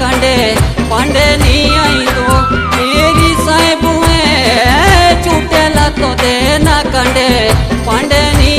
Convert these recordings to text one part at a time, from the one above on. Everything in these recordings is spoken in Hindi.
कंडे पांडे नी आई तो दो मेरी साहेबुए चूटे लतो दे ना कंडे पांडे नी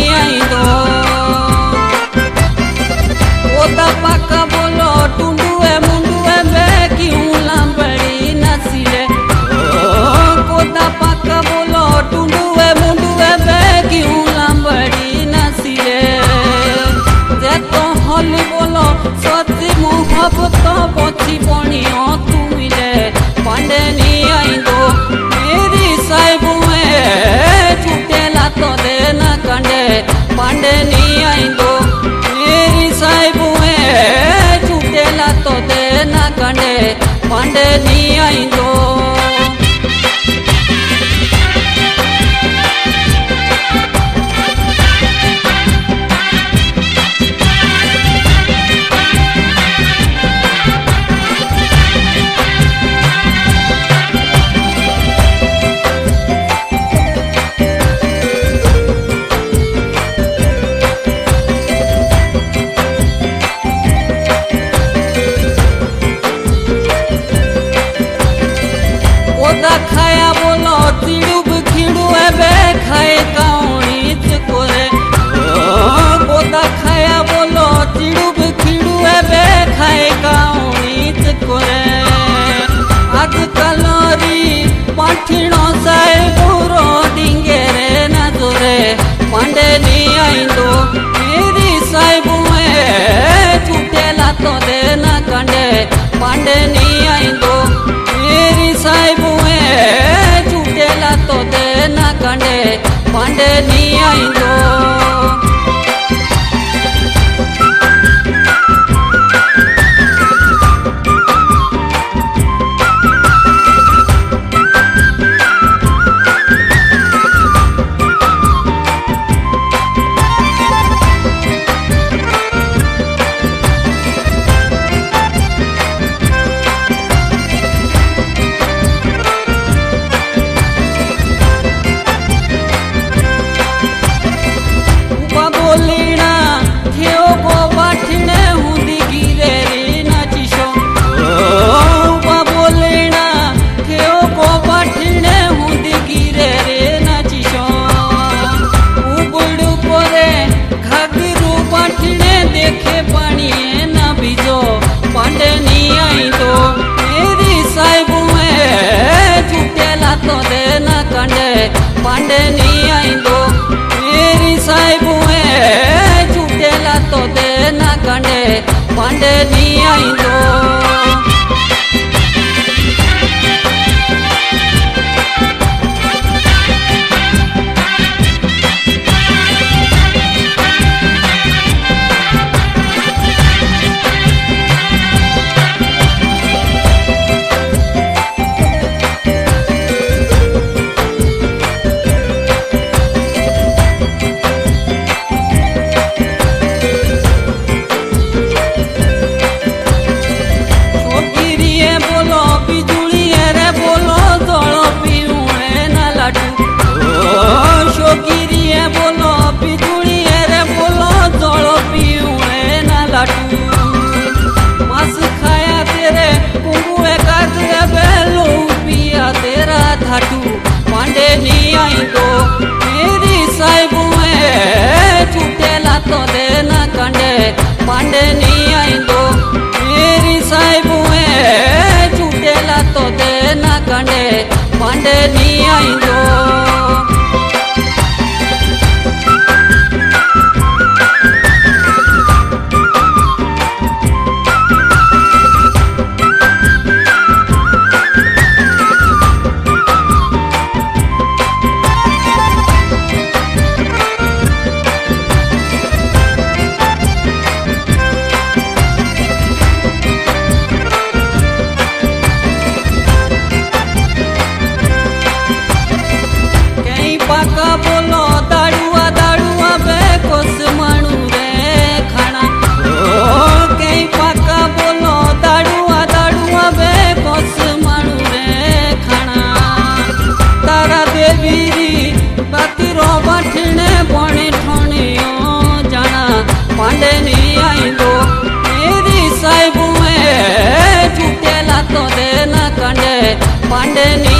आईंदो मेरी साहिब में छुटेला तो देना कंडे। पांडे नहीं आईंदो मेरी साहिब में छुटेला तो देना कंडे। पांडे नहीं માટે નહીં આઈંદો મેરી સાહેબ એ ચૂકેલા તો તેના ગણે માટે નહીં આઈંદો பாண்டனே